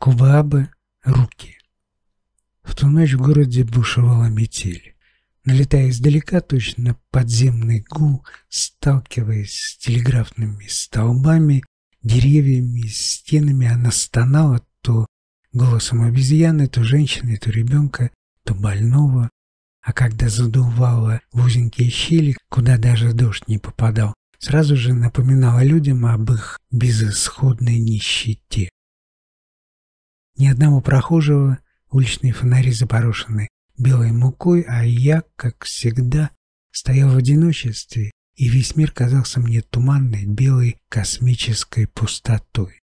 Кубаабы — руки. В ту ночь в городе бушевала метель. Налетая издалека, точно подземный гул, сталкиваясь с телеграфными столбами, деревьями, стенами, она стонала то голосом обезьяны, то женщины, то ребенка, то больного. А когда задувала в узенькие щели, куда даже дождь не попадал, сразу же напоминала людям об их безысходной нищете. Ни одного прохожего, уличные фонари запорошены белой мукой, а я, как всегда, стоял в одиночестве, и весь мир казался мне туманной, белой, космической пустотой.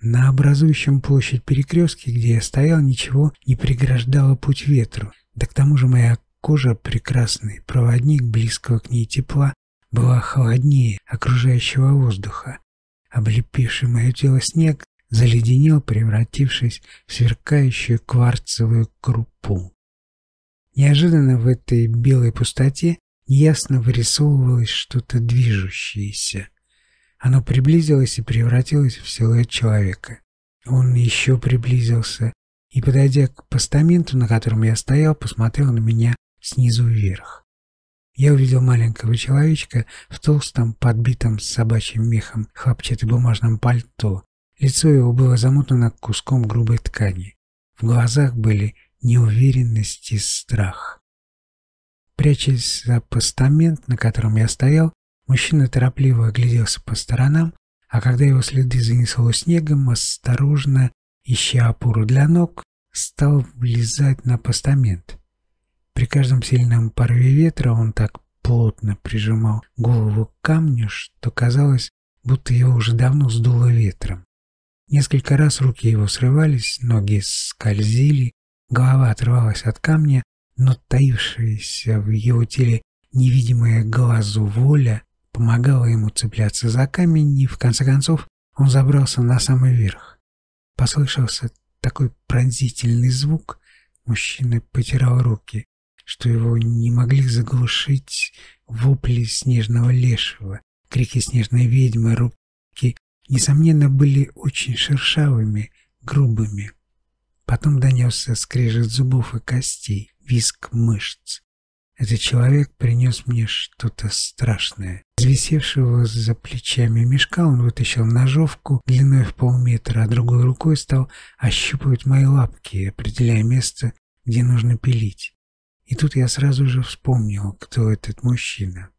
На образующем площадь перекрестке, где я стоял, ничего не преграждало путь ветру, да к тому же моя кожа, прекрасный проводник близкого к ней тепла, была холоднее окружающего воздуха. Облепивший мое тело снег заледенел, превратившись в сверкающую кварцевую крупу. Неожиданно в этой белой пустоте неясно вырисовывалось что-то движущееся. Оно приблизилось и превратилось в силуэт человека. Он еще приблизился и, подойдя к постаменту, на котором я стоял, посмотрел на меня снизу вверх. Я увидел маленького человечка в толстом, подбитом собачьим мехом хлопчатобумажном пальто, Лицо его было замотано куском грубой ткани. В глазах были неуверенность и страх. Прячась за постамент, на котором я стоял, мужчина торопливо огляделся по сторонам, а когда его следы занесло снегом, осторожно, ища опору для ног, стал влезать на постамент. При каждом сильном порыве ветра он так плотно прижимал голову к камню, что казалось, будто его уже давно сдуло ветром. Несколько раз руки его срывались, ноги скользили, голова отрывалась от камня, но таившаяся в его теле невидимая глазу воля помогала ему цепляться за камень, и в конце концов он забрался на самый верх. Послышался такой пронзительный звук, мужчина потирал руки, что его не могли заглушить вопли снежного лешего, крики снежной ведьмы, руки несомненно, были очень шершавыми, грубыми. Потом донесся скрежет зубов и костей, виск мышц. Этот человек принес мне что-то страшное. Из висевшего за плечами мешка он вытащил ножовку длиной в полметра, а другой рукой стал ощупывать мои лапки, определяя место, где нужно пилить. И тут я сразу же вспомнил, кто этот мужчина.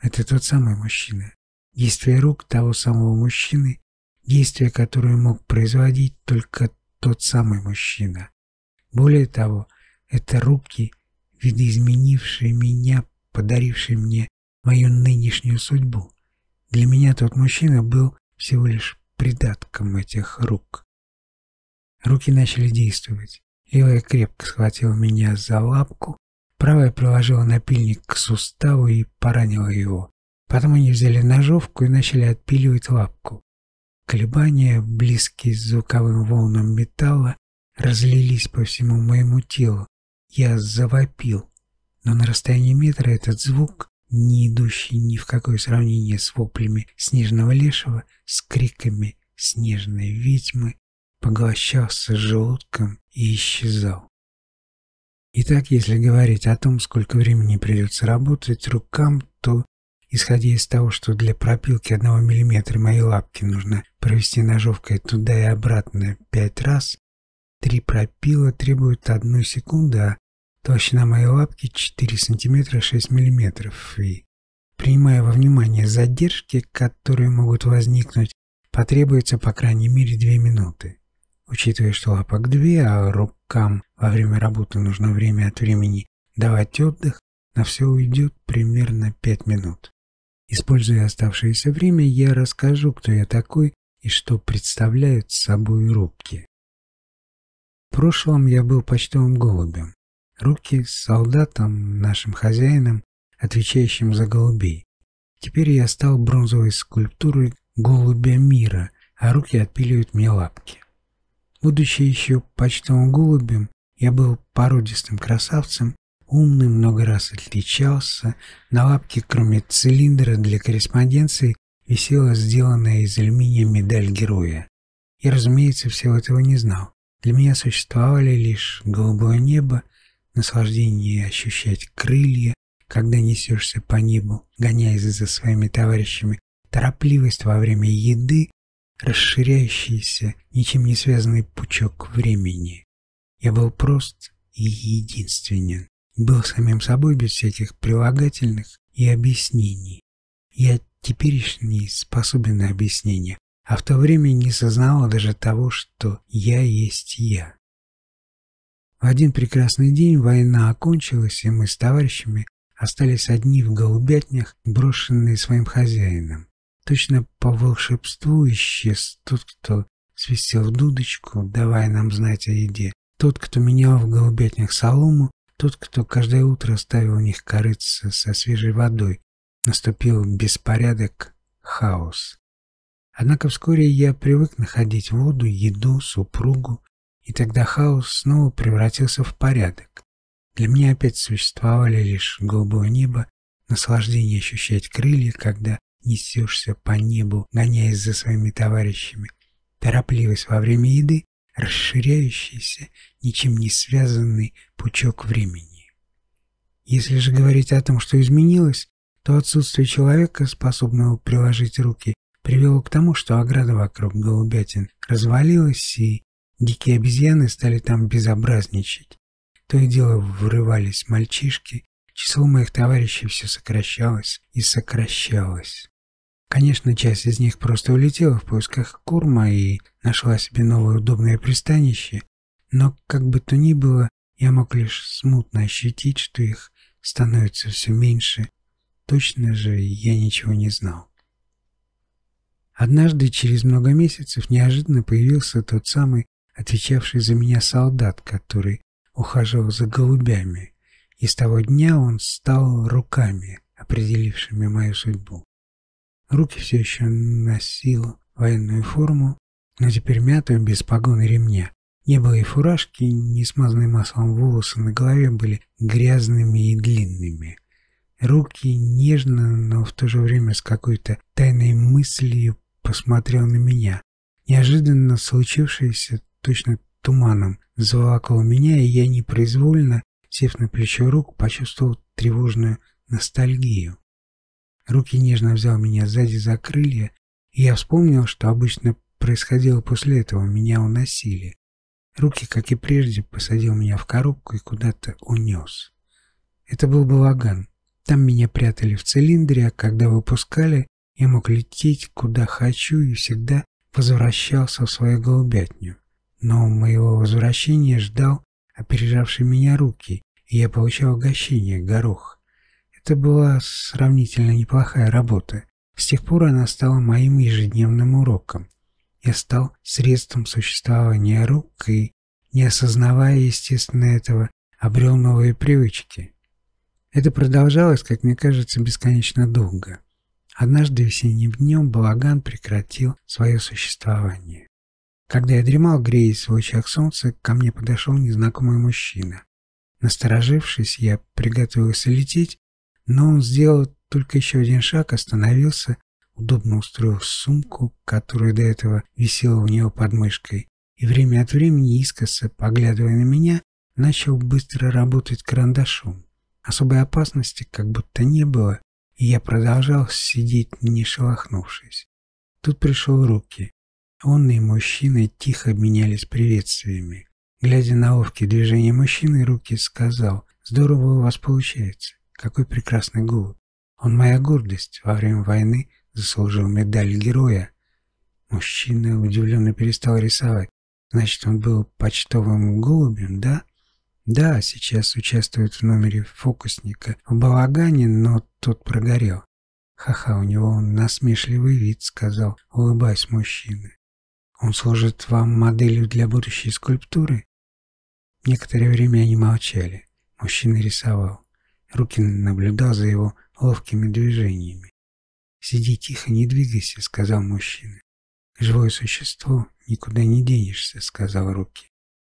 Это тот самый мужчина, Действия рук того самого мужчины, действия, которые мог производить только тот самый мужчина. Более того, это руки, видоизменившие меня, подарившие мне мою нынешнюю судьбу. Для меня тот мужчина был всего лишь придатком этих рук. Руки начали действовать. Левая крепко схватила меня за лапку, правая приложила напильник к суставу и поранила его. Потом они взяли ножовку и начали отпиливать лапку. Колебания, близкие с звуковым волнам металла, разлились по всему моему телу. Я завопил, но на расстоянии метра этот звук, не идущий ни в какое сравнение с воплями снежного лешего, с криками снежной ведьмы, поглощался желудком и исчезал. Итак, если говорить о том, сколько времени придется работать рукам, то Исходя из того, что для пропилки одного миллиметра моей лапки нужно провести ножовкой туда и обратно пять раз, три пропила требуют одну секунду, а толщина моей лапки 4 сантиметра 6 миллиметров. И, принимая во внимание задержки, которые могут возникнуть, потребуется по крайней мере 2 минуты. Учитывая, что лапок 2, а рукам во время работы нужно время от времени давать отдых, на все уйдет примерно 5 минут. Используя оставшееся время, я расскажу, кто я такой и что представляют собой рубки. В прошлом я был почтовым голубем. Руки с солдатом, нашим хозяином, отвечающим за голубей. Теперь я стал бронзовой скульптурой голубя мира, а руки отпиливают мне лапки. Будучи еще почтовым голубем, я был породистым красавцем умный, много раз отличался. На лапке, кроме цилиндра для корреспонденции, висела сделанная из алюминия медаль героя. Я, разумеется, всего этого не знал. Для меня существовали лишь голубое небо, наслаждение ощущать крылья, когда несешься по небу, гоняясь за своими товарищами, торопливость во время еды, расширяющийся, ничем не связанный пучок времени. Я был прост и единственен, был самим собой без всяких прилагательных и объяснений. Я теперешний способен на объяснение, а в то время не сознавал даже того, что я есть я. В один прекрасный день война окончилась, и мы с товарищами остались одни в голубятнях, брошенные своим хозяином. Точно по волшебству исчез тот, кто свистел в дудочку, давая нам знать о еде, тот, кто менял в голубятнях солому, тот, кто каждое утро ставил в них корыться со свежей водой. Наступил беспорядок, хаос. Однако вскоре я привык находить воду, еду, супругу, и тогда хаос снова превратился в порядок. Для меня опять существовали лишь голубое небо, наслаждение ощущать крылья, когда несешься по небу, гоняясь за своими товарищами, торопливость во время еды, расширяющийся, ничем не связанный пучок времени. Если же говорить о том, что изменилось, то отсутствие человека, способного приложить руки, привело к тому, что ограда вокруг голубятин развалилась, и дикие обезьяны стали там безобразничать. То и дело врывались мальчишки, число моих товарищей все сокращалось и сокращалось. Конечно, часть из них просто улетела в поисках корма и нашла себе новое удобное пристанище, но как бы то ни было, я мог лишь смутно ощутить, что их становится все меньше. Точно же я ничего не знал. Однажды, через много месяцев, неожиданно появился тот самый отвечавший за меня солдат, который ухаживал за голубями, и с того дня он стал руками, определившими мою судьбу. Руки все еще носил военную форму, но теперь мятую, без погоны ремня. Не было и фуражки, не смазанные маслом волосы на голове были грязными и длинными. Руки нежно, но в то же время с какой-то тайной мыслью посмотрел на меня. Неожиданно случившееся точно туманом заволокло меня, и я непроизвольно, сев на плечо рук, почувствовал тревожную ностальгию. Руки нежно взял меня сзади за крылья, и я вспомнил, что обычно происходило после этого, меня уносили. Руки, как и прежде, посадил меня в коробку и куда-то унес. Это был балаган. Там меня прятали в цилиндре, а когда выпускали, я мог лететь куда хочу и всегда возвращался в свою голубятню но моего возвращения ждал опережавший меня руки, и я получал угощение, горох. Это была сравнительно неплохая работа. С тех пор она стала моим ежедневным уроком. Я стал средством существования рук и, не осознавая, естественно, этого, обрел новые привычки. Это продолжалось, как мне кажется, бесконечно долго. Однажды весенним днем балаган прекратил свое существование. Когда я дремал, греясь в лучах солнца, ко мне подошел незнакомый мужчина. Насторожившись, я приготовился лететь, но он сделал только еще один шаг, остановился, удобно устроив сумку, которая до этого висела у него под мышкой, и время от времени, искоса поглядывая на меня, начал быстро работать карандашом. Особой опасности как будто не было, и я продолжал сидеть, не шелохнувшись. Тут пришел руки. Он и мужчина тихо обменялись приветствиями. Глядя на ловкие движения мужчины, Руки сказал, «Здорово у вас получается. Какой прекрасный голубь. Он моя гордость. Во время войны заслужил медаль героя». Мужчина удивленно перестал рисовать. «Значит, он был почтовым голубем, да?» «Да, сейчас участвует в номере фокусника в балагане, но тот прогорел». «Ха-ха, у него насмешливый вид», — сказал, улыбаясь мужчина. Он служит вам моделью для будущей скульптуры? Некоторое время они молчали. Мужчина рисовал. Рукин наблюдал за его ловкими движениями. «Сиди тихо, не двигайся», — сказал мужчина. «Живое существо, никуда не денешься», — сказал Руки.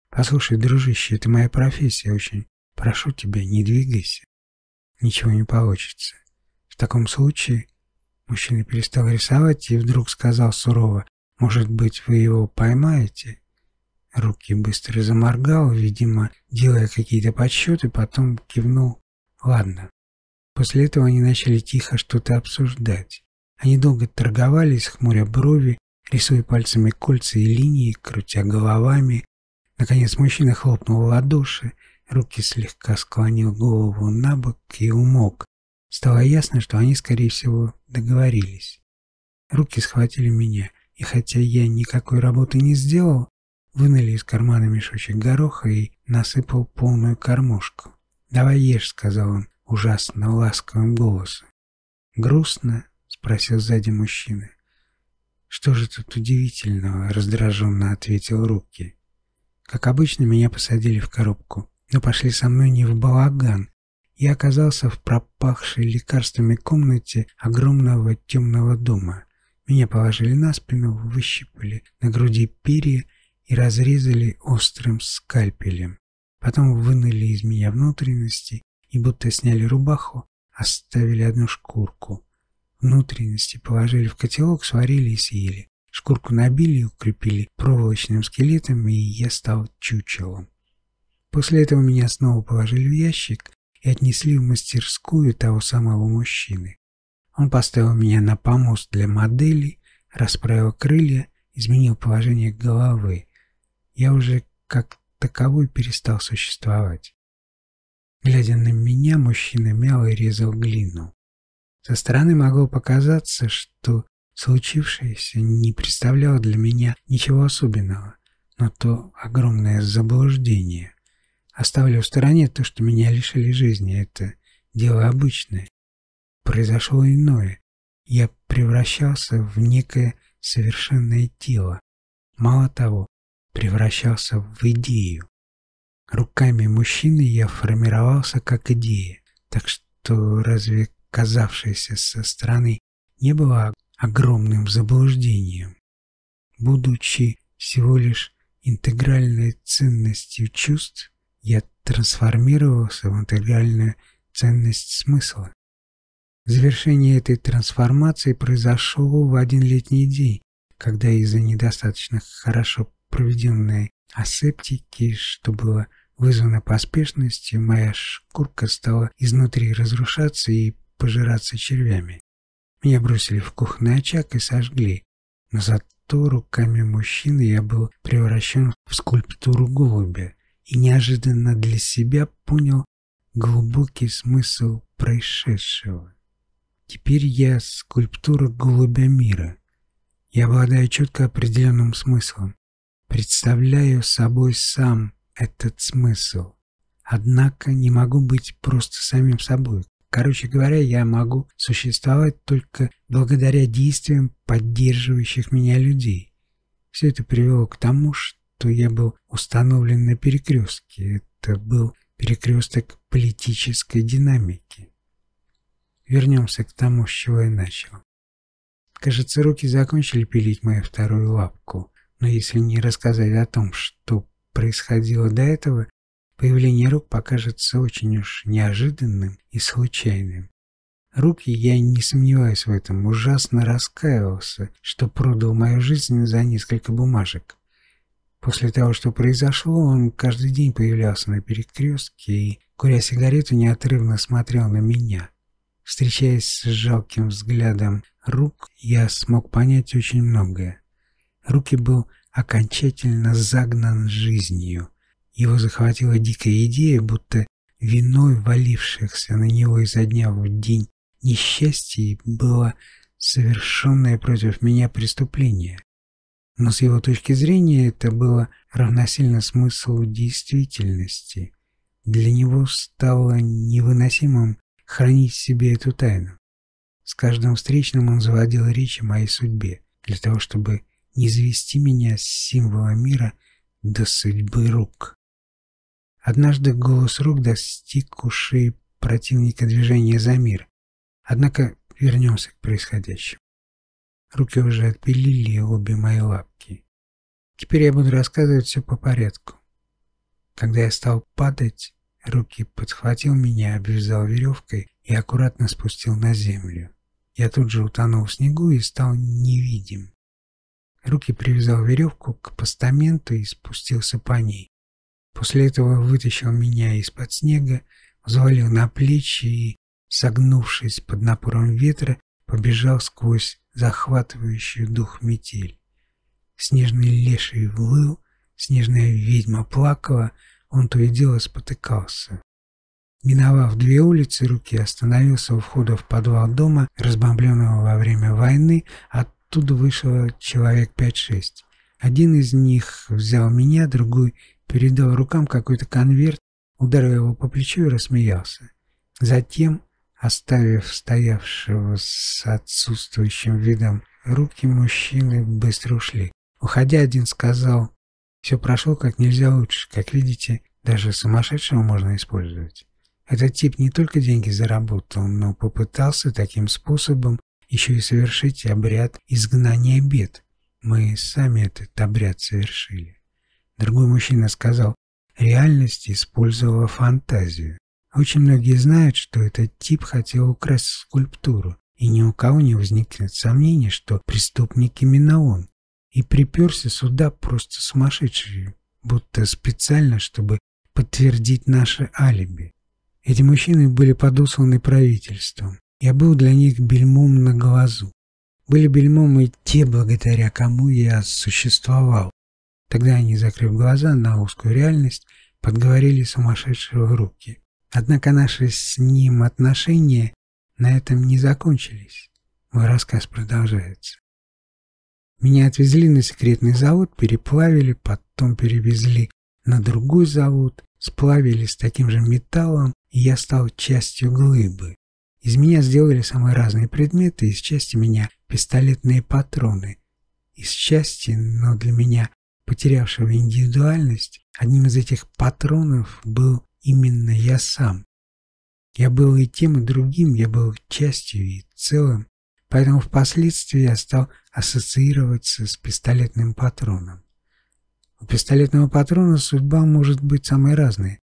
«Послушай, дружище, это моя профессия, очень прошу тебя, не двигайся. Ничего не получится. В таком случае...» Мужчина перестал рисовать и вдруг сказал сурово, Может быть, вы его поймаете?» Руки быстро заморгал, видимо, делая какие-то подсчеты, потом кивнул. «Ладно». После этого они начали тихо что-то обсуждать. Они долго торговались, хмуря брови, рисуя пальцами кольца и линии, крутя головами. Наконец мужчина хлопнул в ладоши, руки слегка склонил голову на бок и умолк. Стало ясно, что они, скорее всего, договорились. Руки схватили меня, и хотя я никакой работы не сделал, вынули из кармана мешочек гороха и насыпал полную кормушку. «Давай ешь», — сказал он ужасно ласковым голосом. «Грустно?» — спросил сзади мужчина. «Что же тут удивительного?» — раздраженно ответил Руки. Как обычно, меня посадили в коробку, но пошли со мной не в балаган. Я оказался в пропахшей лекарствами комнате огромного темного дома. Меня положили на спину, выщипали на груди перья и разрезали острым скальпелем. Потом вынули из меня внутренности и будто сняли рубаху, оставили одну шкурку. Внутренности положили в котелок, сварили и съели. Шкурку набили и укрепили проволочным скелетом, и я стал чучелом. После этого меня снова положили в ящик и отнесли в мастерскую того самого мужчины. Он поставил меня на помост для моделей, расправил крылья, изменил положение головы. Я уже как таковой перестал существовать. Глядя на меня, мужчина мял резал глину. Со стороны могло показаться, что случившееся не представляло для меня ничего особенного, но то огромное заблуждение. Оставлю в стороне то, что меня лишили жизни, это дело обычное. Произошло иное. Я превращался в некое совершенное тело. Мало того, превращался в идею. Руками мужчины я формировался как идея, так что разве казавшееся со стороны не было огромным заблуждением? Будучи всего лишь интегральной ценностью чувств, я трансформировался в интегральную ценность смысла. Завершение этой трансформации произошло в один летний день, когда из-за недостаточно хорошо проведенной асептики, что было вызвана поспешностью, моя шкурка стала изнутри разрушаться и пожираться червями. Меня бросили в кухонный очаг и сожгли, но зато руками мужчины я был превращен в скульптуру голубя и неожиданно для себя понял глубокий смысл происшедшего. Теперь я скульптура голубя мира. Я обладаю четко определенным смыслом. Представляю собой сам этот смысл. Однако не могу быть просто самим собой. Короче говоря, я могу существовать только благодаря действиям поддерживающих меня людей. Все это привело к тому, что я был установлен на перекрестке. Это был перекресток политической динамики. Вернемся к тому, с чего я начал. Кажется, руки закончили пилить мою вторую лапку, но если не рассказать о том, что происходило до этого, появление рук покажется очень уж неожиданным и случайным. Руки, я не сомневаюсь в этом, ужасно раскаивался, что продал мою жизнь за несколько бумажек. После того, что произошло, он каждый день появлялся на перекрестке и, куря сигарету, неотрывно смотрел на меня. Встречаясь с жалким взглядом рук, я смог понять очень многое. Руки был окончательно загнан жизнью. Его захватила дикая идея, будто виной валившихся на него изо дня в день несчастье было совершенное против меня преступление. Но с его точки зрения это было равносильно смыслу действительности. Для него стало невыносимым хранить себе эту тайну. С каждым встречным он заводил речь о моей судьбе, для того, чтобы не завести меня с символа мира до судьбы рук. Однажды голос рук достиг ушей противника движения за мир. Однако вернемся к происходящему. Руки уже отпилили обе мои лапки. Теперь я буду рассказывать все по порядку. Когда я стал падать, руки подхватил меня, обвязал веревкой и аккуратно спустил на землю. Я тут же утонул в снегу и стал невидим. Руки привязал веревку к постаменту и спустился по ней. После этого вытащил меня из-под снега, взвалил на плечи и, согнувшись под напором ветра, побежал сквозь захватывающую дух метель. Снежный леший выл, снежная ведьма плакала, он то и дело спотыкался. Миновав две улицы, Руки остановился у входа в подвал дома, разбомбленного во время войны. Оттуда вышло человек пять-шесть. Один из них взял меня, другой передал рукам какой-то конверт, ударил его по плечу и рассмеялся. Затем, оставив стоявшего с отсутствующим видом руки, мужчины быстро ушли. Уходя, один сказал, «Все прошло как нельзя лучше. Как видите, даже сумасшедшего можно использовать». Этот тип не только деньги заработал, но попытался таким способом еще и совершить обряд изгнания бед. Мы сами этот обряд совершили. Другой мужчина сказал, реальность использовала фантазию. Очень многие знают, что этот тип хотел украсть скульптуру, и ни у кого не возникнет сомнений, что преступник именно он. И приперся сюда просто сумасшедший, будто специально, чтобы подтвердить наше алиби. Эти мужчины были подосланы правительством. Я был для них бельмом на глазу. Были бельмом и те, благодаря кому я существовал. Тогда они, закрыв глаза на узкую реальность, подговорили сумасшедшего руки. Однако наши с ним отношения на этом не закончились. Мой рассказ продолжается. Меня отвезли на секретный завод, переплавили, потом перевезли на другой завод, сплавили с таким же металлом, и я стал частью глыбы. Из меня сделали самые разные предметы, из части меня пистолетные патроны. Из части, но для меня, потерявшего индивидуальность, одним из этих патронов был именно я сам. Я был и тем, и другим, я был частью и целым, поэтому впоследствии я стал ассоциироваться с пистолетным патроном. У пистолетного патрона судьба может быть самой разной.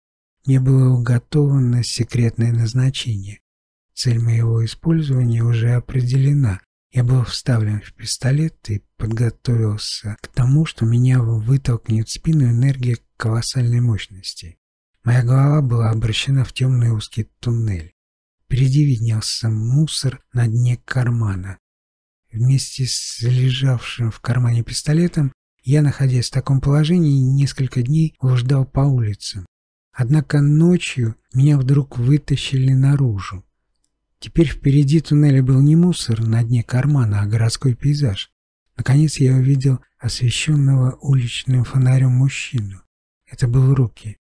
Мне было уготовано секретное назначение. Цель моего использования уже определена. Я был вставлен в пистолет и подготовился к тому, что меня вытолкнет в спину энергия колоссальной мощности. Моя голова была обращена в темный узкий туннель. Впереди виднелся мусор на дне кармана. Вместе с лежавшим в кармане пистолетом я, находясь в таком положении, несколько дней блуждал по улицам. Однако ночью меня вдруг вытащили наружу. Теперь впереди туннеля был не мусор на дне кармана, а городской пейзаж. Наконец я увидел освещенного уличным фонарем мужчину. Это был Руки.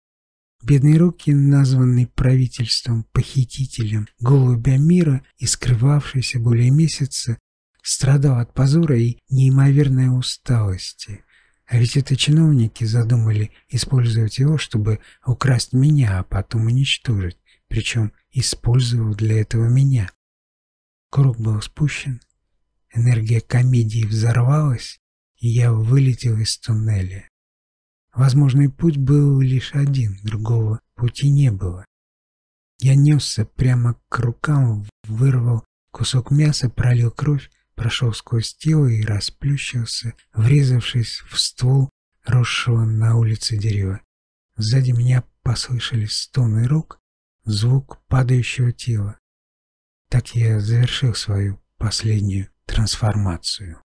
Бедный Руки, названный правительством похитителем голубя мира и скрывавшийся более месяца, страдал от позора и неимоверной усталости. А ведь это чиновники задумали использовать его, чтобы украсть меня, а потом уничтожить, причем использовав для этого меня. Круг был спущен, энергия комедии взорвалась, и я вылетел из туннеля. Возможный путь был лишь один, другого пути не было. Я несся прямо к рукам, вырвал кусок мяса, пролил кровь, прошел сквозь тело и расплющился, врезавшись в ствол росшего на улице дерева. Сзади меня послышались стоны рук, звук падающего тела. Так я завершил свою последнюю трансформацию.